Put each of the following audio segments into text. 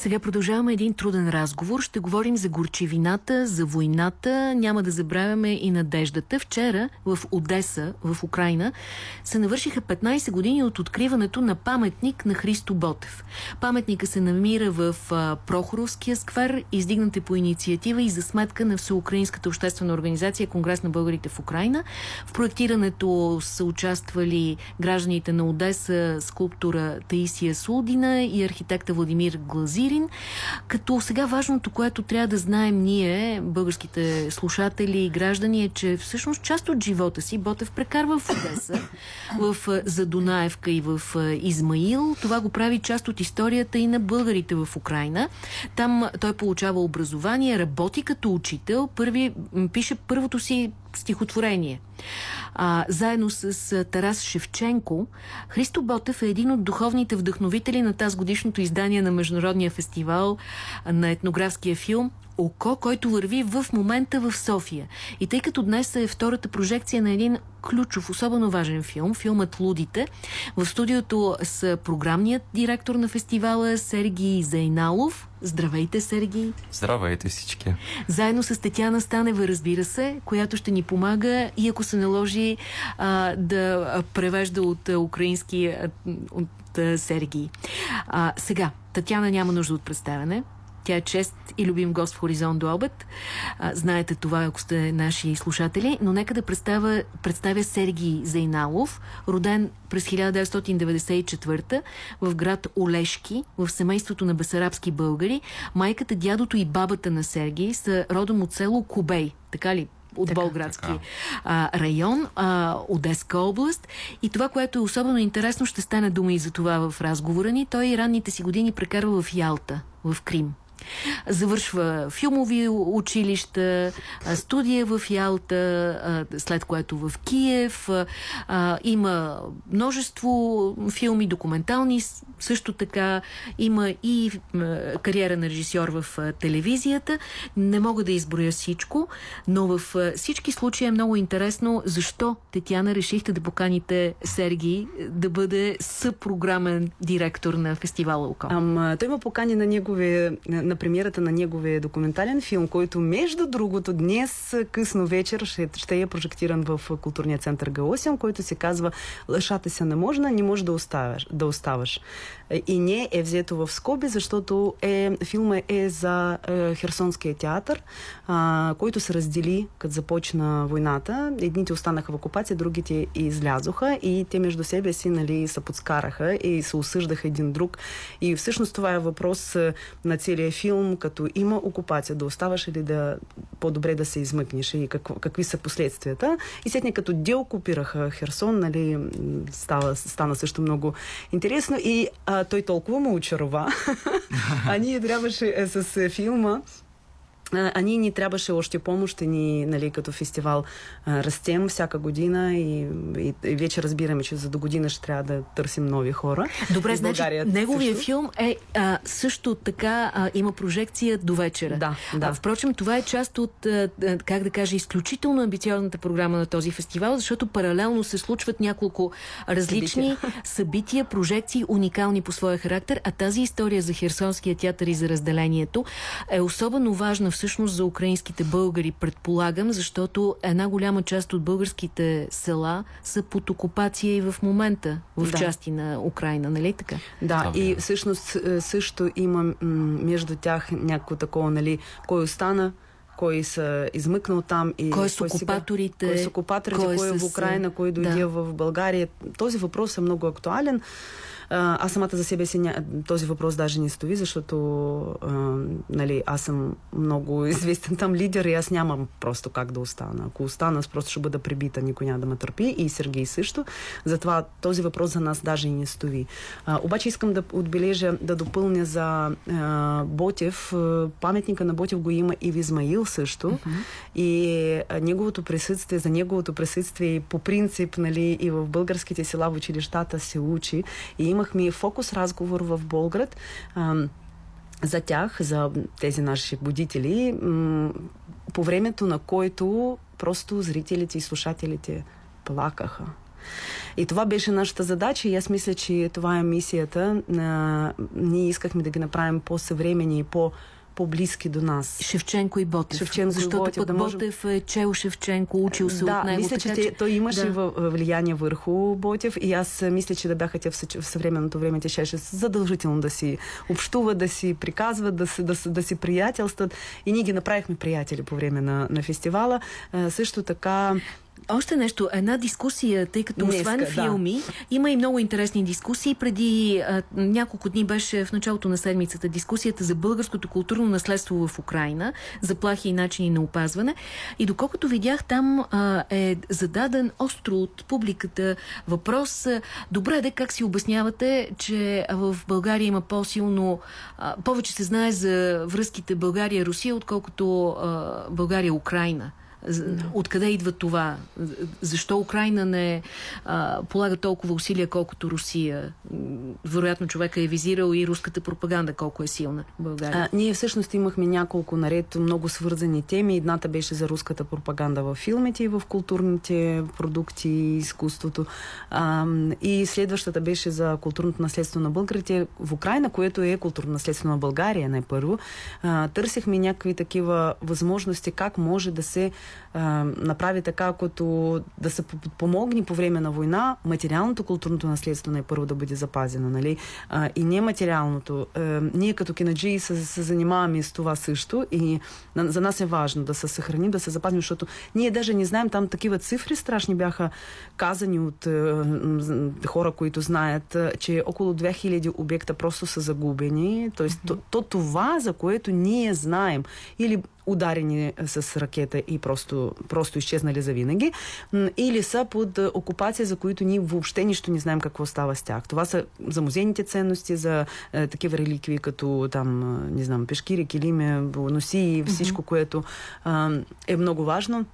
Сега продължаваме един труден разговор. Ще говорим за горчевината, за войната. Няма да забравяме и надеждата. Вчера в Одеса, в Украина, се навършиха 15 години от откриването на паметник на Христо Ботев. Паметника се намира в Прохоровския сквер, издигнат е по инициатива и за сметка на Всеукраинската обществена организация Конгрес на българите в Украина. В проектирането са участвали гражданите на Одеса, скулптура Таисия Сулдина и архитекта Владимир Глазир Сирин. Като сега важното, което трябва да знаем ние, българските слушатели и граждани, е, че всъщност част от живота си Ботев прекарва в Одеса, в Задунаевка и в Измаил. Това го прави част от историята и на българите в Украина. Там той получава образование, работи като учител, първи, пише първото си стихотворение. А, заедно с Тарас Шевченко, Христо Ботев е един от духовните вдъхновители на тази годишното издание на Международния фестивал на етнографския филм Око, който върви в момента в София. И тъй като днес е втората прожекция на един ключов, особено важен филм, филмът Лудите, в студиото с програмният директор на фестивала Сергий Зайналов. Здравейте, Сергий! Здравейте всички! Заедно с Тетяна Станева, разбира се, която ще ни помага и ако се наложи а, да превежда от украински от Сергий. А, сега, Татяна няма нужда от представяне. Тя е чест и любим гост в Хоризонт до обед. А, знаете това, ако сте наши слушатели. Но нека да представя, представя Сергий Зайналов, роден през 1994 в град Олешки, в семейството на басарабски българи. Майката, дядото и бабата на Сергий са родом от село Кубей. Така ли? от така, Болградски така. А, район, а, Одеска област. И това, което е особено интересно, ще стане дума и за това в разговора ни. Той ранните си години прекарва в Ялта, в Крим. Завършва филмови училища, студия в Ялта, след което в Киев. Има множество филми, документални също така. Има и кариера на режисьор в телевизията. Не мога да изброя всичко, но в всички случаи е много интересно защо, Тетяна, решихте да поканите Сергий да бъде съпрограмен директор на фестивала ОКО. той има покани на неговия на премиерата на неговия документален филм, който между другото днес късно вечер ще, ще е прожектиран в културния център Гаосиум, който се казва Лъшата се не можна, не може да оставаш. Да оставаш. И не е взето в скоби, защото е, филма е за е, Херсонския театър, а, който се раздели, като започна войната. Едните останаха в окупация, другите излязоха и те между себе си нали, се подскараха и се осъждаха един друг. И всъщност това е въпрос на целия филм, като има окупация, да оставаш или да по-добре да се измъкнеш и как, какви са последствията. И след като деокупираха Херсон, нали, става, стана също много интересно и а, той толкова му очарова. а ние трябваше е, с е, филма а ние ни трябваше още помощ, ни, нали, като фестивал растем всяка година и, и, и вече разбираме, че за до година ще трябва да търсим нови хора. Добре, значи неговия също. филм е а, също така а, има прожекция до вечера. Да, да. А, впрочем, това е част от, а, как да кажа, изключително амбициозната програма на този фестивал, защото паралелно се случват няколко различни събития, събития прожекции, уникални по своя характер, а тази история за Херсонския театър и за разделението е особено важна в всъщност за украинските българи, предполагам, защото една голяма част от българските села са под окупация и в момента в да. части на Украина, нали така? Да, и всъщност е, също има между тях някакво такова, нали, кой остана, кой са измъкнал там и кой са окупаторите, кой са окупаторите, кой, кой е в Украина, кой дойде да. в България. Този въпрос е много актуален. Аз самата за себе си ня... този въпрос даже не стои, защото а, нали, аз съм много известен там лидер и аз нямам просто как да остана. Ако остана, аз просто ще бъда прибита, никой няма да ме търпи и Сергей също. Затова този въпрос за нас даже и не стои. А, обаче искам да отбележа, да допълня за а, Ботев. Паметника на Ботев го има и в Измаил също. Uh-huh. И а, неговото присъствие, за неговото присъствие по принцип нали, и в българските села в училищата се учи. И има имахме фокус разговор в Болград за тях, за тези наши будители, по времето на който просто зрителите и слушателите плакаха. И това беше нашата задача и аз мисля, че това е мисията. А, ние искахме да ги направим по-съвремени и по- по-близки до нас. Шевченко и Ботев. Шевченко Защото и Ботев, пък да можем... Ботев е чел Шевченко, учил се да, от него. мисля, че, така, те, той имаше да. влияние върху Ботев и аз мисля, че да бяха те в, в съвременното време, те щеше задължително да си общуват, да си приказват, да си, да, си- да си приятелстват. И ние ги направихме приятели по време на, на фестивала. А, също така Още нещо, една дискусия, тъй като Днеска, освен да. филми, има и много интересни дискусии. Преди а, няколко дни беше в началото на седмицата дискусията за българското културно наследство в Украина, заплахи и начини на опазване. И доколкото видях, там а, е зададен остро от публиката въпрос. Добре, де как си обяснявате, че в България има по-силно, повече се знае за връзките България-Русия, отколкото България-Украина? Откъде идва това? Защо Украина не а, полага толкова усилия, колкото Русия? Вероятно човека е визирал и руската пропаганда, колко е силна в България. А, ние всъщност имахме няколко наред много свързани теми. Едната беше за руската пропаганда в филмите и в културните продукти и изкуството. А, и следващата беше за културното наследство на българите в Украина, което е културно наследство на България, най-първо. Търсихме някакви такива възможности, как може да се направи така, като да се помогне по време на война материалното културното наследство най-първо да бъде запазено, нали? А, и нематериалното. А, ние като кинаджии се, се занимаваме с това също и на, за нас е важно да се съхраним, да се запазим, защото ние даже не знаем, там такива цифри страшни бяха казани от е, м, хора, които знаят, е, че около 2000 обекта просто са загубени. Тоест, mm-hmm. то, то това, за което ние знаем, или ударени с ракета и просто, просто изчезнали за винаги, м, или са под е, окупация, за които ние въобще нищо не знаем какво става с тях. Това са за музейните ценности, за е, такива реликвии, като там, е, не знам, пешкири, килими, носи и всичко, което е, е много важно.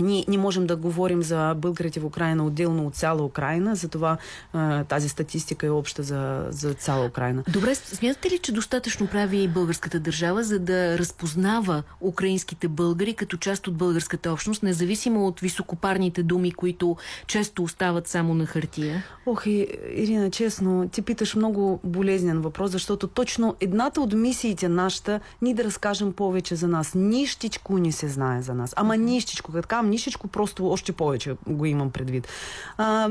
Ние не можем да говорим за българите в Украина отделно от цяла Украина, затова а, тази статистика е обща за, за цяла Украина. Добре, смятате ли, че достатъчно прави и българската държава, за да разпознава украинските българи като част от българската общност, независимо от високопарните думи, които често остават само на хартия? Ох, Ирина, честно, ти питаш много болезнен въпрос, защото точно едната от мисиите нашата ни да разкажем повече за нас. Нищичко не се знае за нас. Ама нищичко. Като нищичко, просто още повече го имам предвид. А,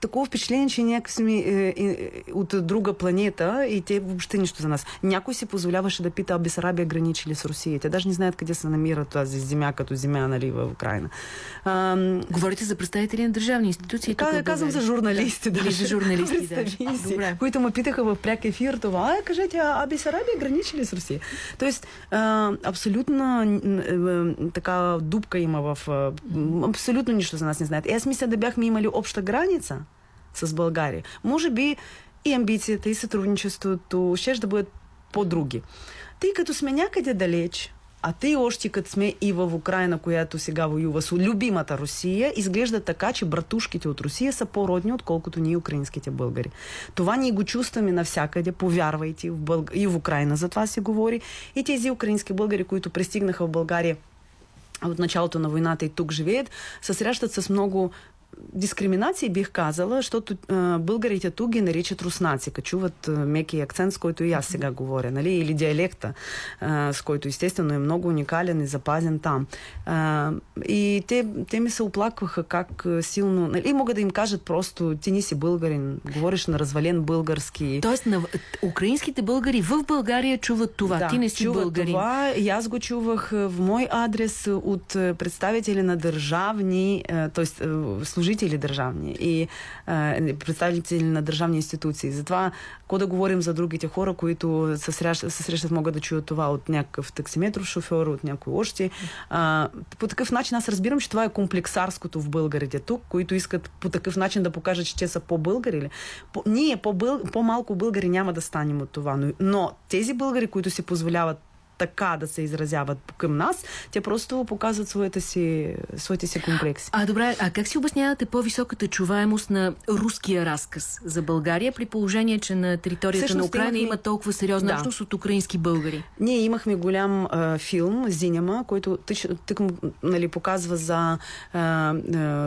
такова впечатление, че някакви сме е, е, от друга планета и те въобще нищо за нас. Някой си позволяваше да пита, а Бесарабия граничи ли с Русия? Те даже не знаят къде се намира тази земя, като земя, нали, в Украина. А, Говорите за представители на държавни институции. Как да казвам за журналисти, да. Или за журналисти, да. които ме питаха в пряк ефир това. А, кажете, а, Бесарабия граничи ли с Русия? Тоест, а, абсолютна н- е, така дупка има в... абсолютно нищо за нас не знаят. И аз мисля да бяхме имали обща граница с България. Може би и амбицията, и сътрудничеството ще да бъдат по-други. Тъй като сме някъде далеч, а тъй още като сме и в Украина, която сега воюва с любимата Русия, изглежда така, че братушките от Русия са по-родни, отколкото ние украинските българи. Това ние го чувстваме навсякъде, повярвайте, в Бълг... и в Украина за това се говори. И тези украински българи, които пристигнаха в България от началото на войната и тук живеят, се срещат с много дискриминации, бих казала, а, българите тук ги наричат руснаци, чуват меки акцент, с който и аз сега говоря, нали? или диалекта, с който естествено е много уникален и запазен там. И те, те ми се оплакваха как силно... Нали? И могат да им кажат просто, ти не си българин, говориш на развален български. Тоест, на... украинските българи в България чуват това. Да, Ти не си чуват българин. това и аз го чувах в мой адрес от представители на държавни, т.е. служители държавни и а, представители на държавни институции. Затова, ако да говорим за другите хора, които се срещат могат да чуят това от някакъв таксиметров шофьор, от някой още. А, по такъв начин аз разбирам, че това е комплексарското в българите тук, които искат по такъв начин да покажат, че те са по-българи. По, ние по-бъл, по-малко българи няма да станем от това. Но, но тези българи, които си позволяват така да се изразяват към нас, те просто показват своите си, своите си комплекси. А добре, а как си обяснявате по-високата чуваемост на руския разказ за България, при положение, че на територията Всъщност, на Украина имахме... има толкова сериозна да. общност от украински българи? Ние имахме голям а, филм Зиняма, който тък, тък, нали, показва за а, а,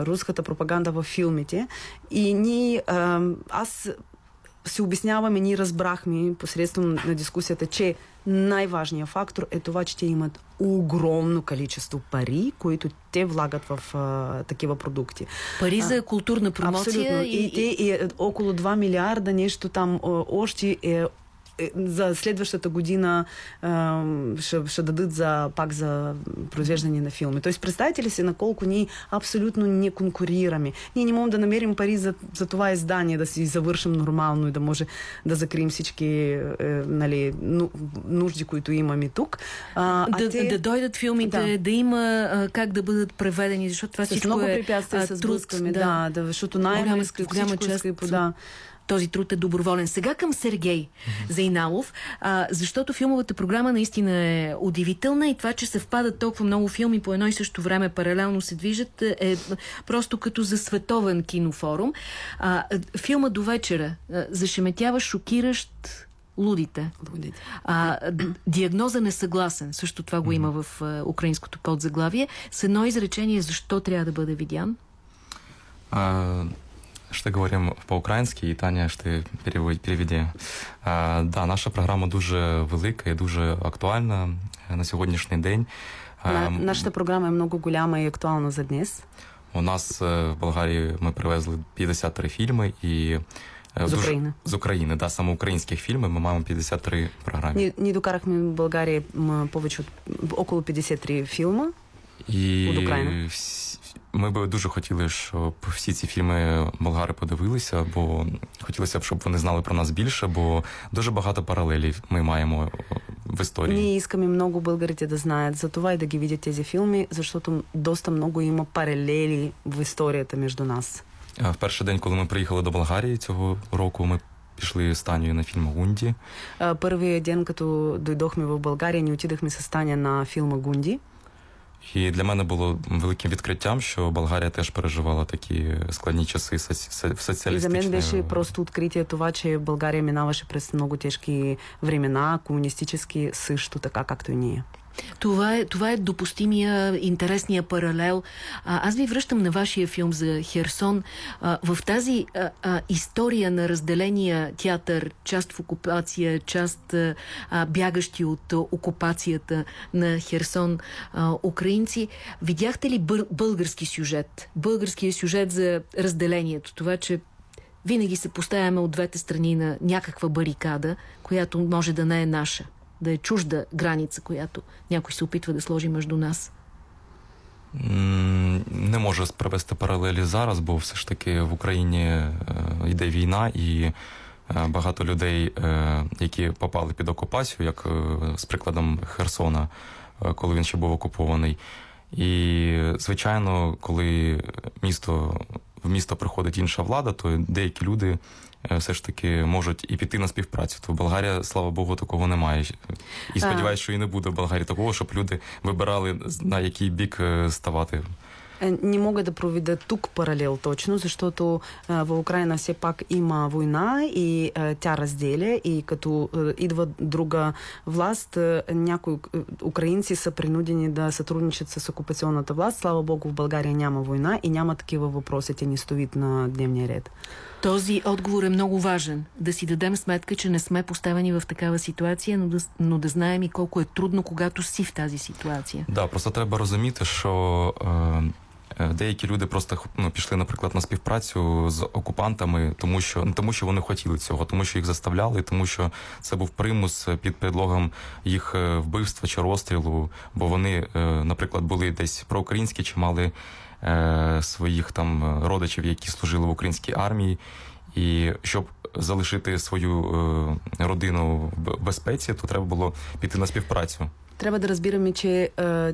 руската пропаганда във филмите. И ние, а, аз си обясняваме, ние разбрахме посредством на дискусията, че най-важният фактор е това, че те имат огромно количество пари, които те влагат в а, такива продукти. Пари за културна промоция. Абсолютно. И, и, те, и около 2 милиарда нещо там още е е, за следващата година а, ще, ще дадат за, пак за произвеждане на филми. Тоест, представете ли си на колко ние абсолютно не конкурираме. Ние не можем да намерим пари за, за това издание, да си завършим нормално и да може да закрием всички е, нали, нужди, които имаме тук. А, да, а те... да дойдат филмите, да, да има а, как да бъдат преведени, защото това с всичко много е препятствия сблъскваме. Да, да, да, защото най-близко голяма част. Да този труд е доброволен. Сега към Сергей. Зайналов, а, защото филмовата програма наистина е удивителна и това, че съвпадат толкова много филми по едно и също време паралелно се движат е просто като за световен кинофорум. А, филма до вечера зашеметява шокиращ лудите. лудите. А, диагноза несъгласен, също това го има в а, украинското подзаглавие. С едно изречение, защо трябва да бъде видян? А, Ще говоримо по-українськи, і Таня ще переведе. А, да, наша програма дуже велика і дуже актуальна на сьогоднішній день. На, нашата програма много голяма і актуальна за днес. У нас в Болгарії ми привезли 53 фільми і з України. З України, да, саме українських фільмів ми маємо 53 програми. Не, не докарахме в Болгарії повече около 53 фільми і від України. Ми би дуже хотіли, щоб всі ці фільми болгари подивилися, бо хотілося б, щоб вони знали про нас більше, бо дуже багато паралелів ми маємо в истории. Ние искаме много българите да знаят за това и да ги видят тези филми, защото доста много има паралели в історията между нас. В перший день, коли ми приїхали до Болгарії цього року, ми пішли з Танею на фільм Гунді. Перший день, коли дойдохме в Болгарію, не отидахме з Таня на фільм Гунді. І для мене було великим відкриттям, що Болгарія теж переживала такі складні часи в соціалістичній... І за мен беше просто откритие това, че България минаваше през много тежки времена, комунистически също така, както и ние. Това е, това е допустимия, интересния паралел. А, аз ви връщам на вашия филм за Херсон. А, в тази а, а, история на разделения театър, част в окупация, част а, бягащи от окупацията на Херсон а, украинци, видяхте ли бър, български сюжет? Българския сюжет за разделението. Това, че винаги се поставяме от двете страни на някаква барикада, която може да не е наша да е чужда граница, която някой се опитва да сложи между нас? Не можу провести паралелі зараз, бо все ж таки в Україні йде війна і багато людей, які попали під окупацію, як з прикладом Херсона, коли він ще був окупований. І, звичайно, коли місто в місто приходить інша влада, то деякі люди все ж таки можуть і піти на співпрацю. То в Болгарія, слава Богу, такого немає. І сподіваюся, що і не буде в Болгарії такого, щоб люди вибирали на який бік ставати. Не мога да проведа тук паралел точно, защото в Украина все пак има война и тя разделя и като идва друга власт, някои украинци са принудени да сътрудничат с окупационната власт. Слава Богу, в България няма война и няма такива въпроси, те ни стоят на дневния ред. Този отговор е много важен. Да си дадем сметка, че не сме поставени в такава ситуация, но да, но да знаем и колко е трудно, когато си в тази ситуація. Да, просто треба розуміти, що е, деякі люди просто ну, пішли, наприклад, на співпрацю з окупантами, тому що не тому, що вони хотіли цього, тому що їх заставляли, тому що це був примус під предлогом їх вбивства чи розстрілу, бо вони, наприклад, були десь проукраїнські чи мали своїх там родичів, які служили в українській армії, і щоб залишити свою родину в безпеці, то треба було піти на співпрацю. Трябва да разбираме, че а,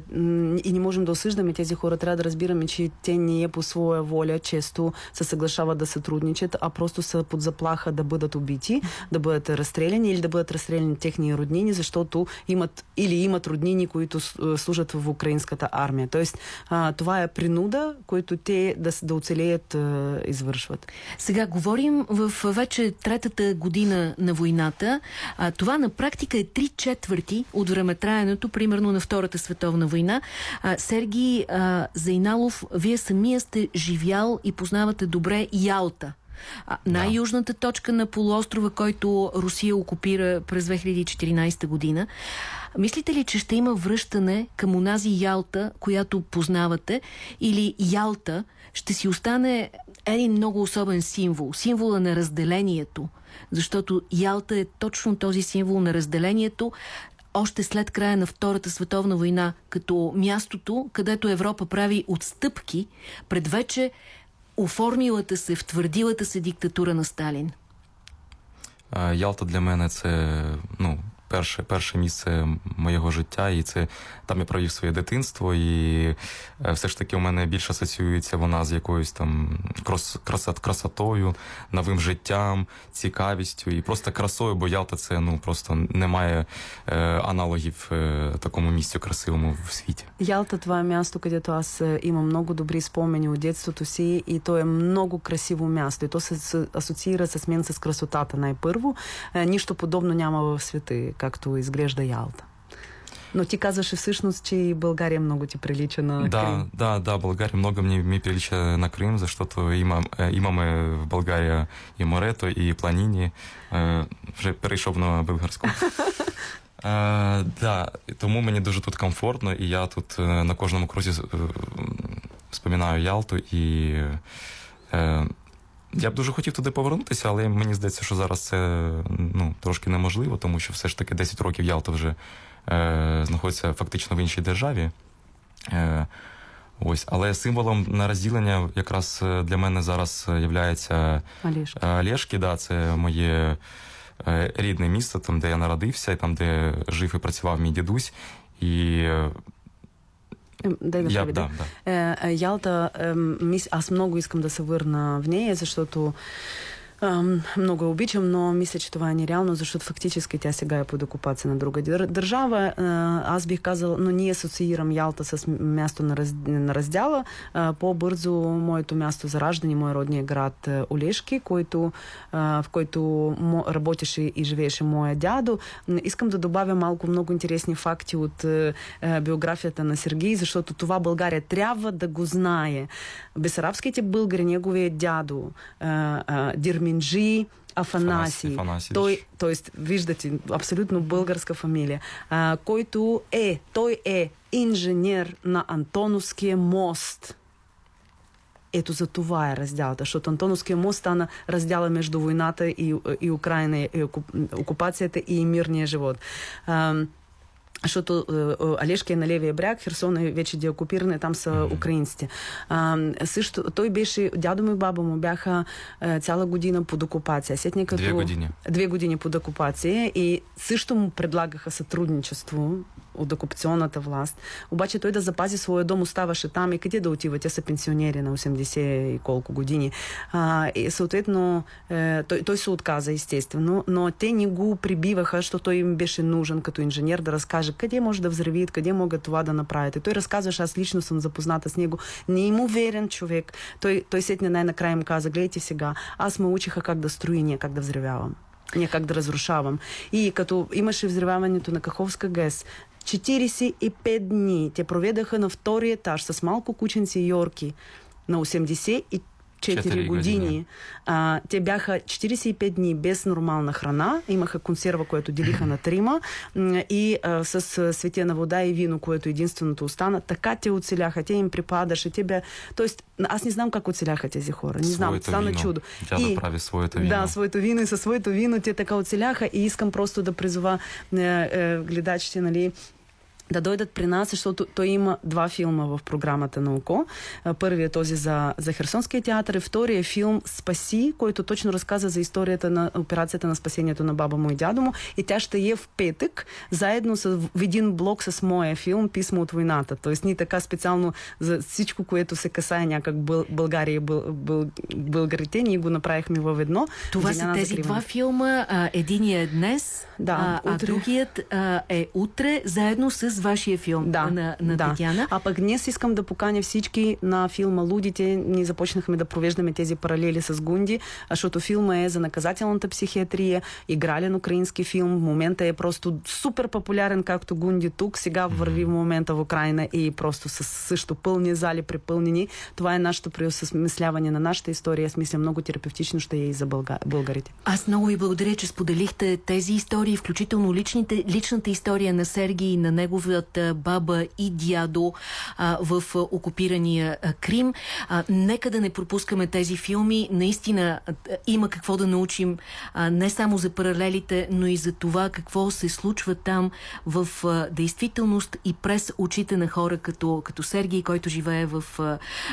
и не можем да осъждаме тези хора, трябва да разбираме, че те не е по своя воля често се съглашават да сътрудничат, а просто са под заплаха да бъдат убити, да бъдат разстреляни или да бъдат разстреляни техни роднини, защото имат или имат роднини, които служат в украинската армия. Тоест, а, това е принуда, който те да, да оцелеят а, извършват. Сега говорим в вече третата година на войната. А, това на практика е три четвърти от времетраенето, примерно на Втората световна война. А, Сергий а, Зайналов, вие самия сте живял и познавате добре Ялта. най-южната точка на полуострова, който Русия окупира през 2014 година. Мислите ли, че ще има връщане към онази Ялта, която познавате, или Ялта ще си остане един много особен символ, символа на разделението, защото Ялта е точно този символ на разделението, още след края на Втората световна война, като мястото, където Европа прави отстъпки пред вече оформилата се, втвърдилата се диктатура на Сталин? Ялта для мене це ну, перше перше місце моєго життя, і це там я провів своє дитинство, і все ж таки у мене більше асоціюється вона з якоюсь там крас, красот, красотою, новим життям, цікавістю і просто красою, бо Ялта це ну просто немає е, аналогів е, такому місцю красивому в світі. Ялта това е място, където аз имам много добри спомени от детството си и то е много красиво място. И то се асоциира с мен с красотата най-първо. Нищо подобно няма в света както изглежда Ялта. Но ти казваше всъщност, че и България много ти прилича на да, Крим. Да, да, България много ми, ми прилича на Крим, защото имам, имаме в България і морето, і планіні. Вже перейшов на Белгарську. А, да, Тому мені дуже тут комфортно, і я тут на кожному крузі споминаю Ялту і. я б дуже хотів туди повернутися, але мені здається, що зараз це ну, трошки неможливо, тому що все ж таки 10 років Ялта вже е, знаходиться фактично в іншій державі. Е, Ось, але символом на розділення якраз для мене зараз є Олешки. Да, це моє рідне місто, там, де я народився, і там, де жив і працював мій дідусь. І Дай да, Я, да, да. Е, Ялта, е, мис, аз много искам да се върна в нея, защото много я обичам, но мисля, че това е нереално, защото фактически тя сега е под окупация на друга държава. Аз бих казал, но ние асоциирам Ялта с място на, раз, на раздяла. По-бързо моето място за раждане, мой родния град Олешки, който, в който работеше и живееше моя дядо. Искам да добавя малко много интересни факти от биографията на Сергей, защото това България трябва да го знае. Бесарабските българи, неговия дядо, Дирми Минджи Афанасий. Афанасий той, т.е. виждате, абсолютно българска фамилия, а, който е, той е инженер на Антоновския мост. Ето за това е раздялата, защото Антоновския мост стана раздяла между войната и, и Украина, и окупацията и мирния живот. А, защото Алешки е на левия бряг, Херсон е вече деокупиран, там са mm-hmm. украинците. А, също, той беше, дядо му и баба му бяха а, цяла година под окупация. Сетни като, две години. Две години под окупация и също му предлагаха сътрудничество от окупационната власт. Обаче той да запази своя дом оставаше там и къде да отива? Те са пенсионери на 80 и колко години. А, и съответно е, той, той се отказа, естествено, но те не го прибиваха, защото той им беше нужен като инженер да разкаже къде може да взривят, къде могат това да направят. И той разказваше, аз лично съм запозната с него. Неимоверен човек. Той, той сетне най-накрая им каза, гледайте сега, аз ме учиха как да строи, не как да взривявам не как да разрушавам. И като имаше взриваването на Каховска ГЕС, 45 дни те проведаха на втори етаж с малко кученци Йорки на 80 и 4 години. А, те бяха 45 дни без нормална храна. Имаха консерва, което делиха на трима и а, с светена вода и вино, което единственото остана. Така те оцеляха. Те им припадаше. Те бя... Тоест, аз не знам как оцеляха тези хора. Не знам. Своето стана вино. чудо. Тя и... да прави своето вино. Да, своето вино и със своето вино те така оцеляха. И искам просто да призова е, е, гледачите, нали, да дойдат при нас, защото той има два филма в програмата на ОКО. Първият е този за, за Херсонския театър и втория е филм Спаси, който точно разказа за историята на операцията на спасението на баба му и дядо му. И тя ще е в петък, заедно с, в един блок с моя филм Писмо от войната. Тоест ние така специално за всичко, което се касае някак Бъл, България и бъл, бъл, българите, ние го направихме във едно. Това са тези закриване. два филма. единият е днес, да, а, а другият а, е утре, заедно с вашия филм да, на, на да. Татьяна. А пък днес искам да поканя всички на филма Лудите. Ние започнахме да провеждаме тези паралели с Гунди, защото филма е за наказателната психиатрия, игрален украински филм. В момента е просто супер популярен, както Гунди тук. Сега върви в момента в Украина и просто с също пълни зали, препълнени. Това е нашето преосмисляване на нашата история. Аз мисля много терапевтично ще е и за българите. Аз много ви благодаря, че споделихте тези истории, включително личните, личната история на Сергий и на негов неговата баба и дядо а, в окупирания Крим. А, нека да не пропускаме тези филми. Наистина има какво да научим а, не само за паралелите, но и за това какво се случва там в а, действителност и през очите на хора като, като Сергий, който живее в,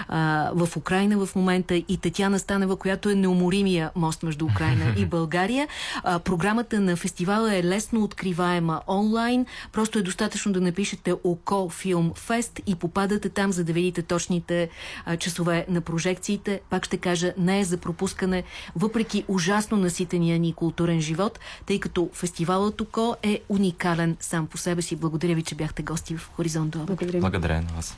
а, в Украина в момента и Татьяна Станева, която е неуморимия мост между Украина и България. А, програмата на фестивала е лесно откриваема онлайн. Просто е достатъчно да напишете ОКО Филм Фест и попадате там, за да видите точните а, часове на прожекциите. Пак ще кажа, не е за пропускане, въпреки ужасно наситения ни културен живот, тъй като фестивалът ОКО е уникален сам по себе си. Благодаря ви, че бяхте гости в Хоризонт Благодаря. Благодаря на вас.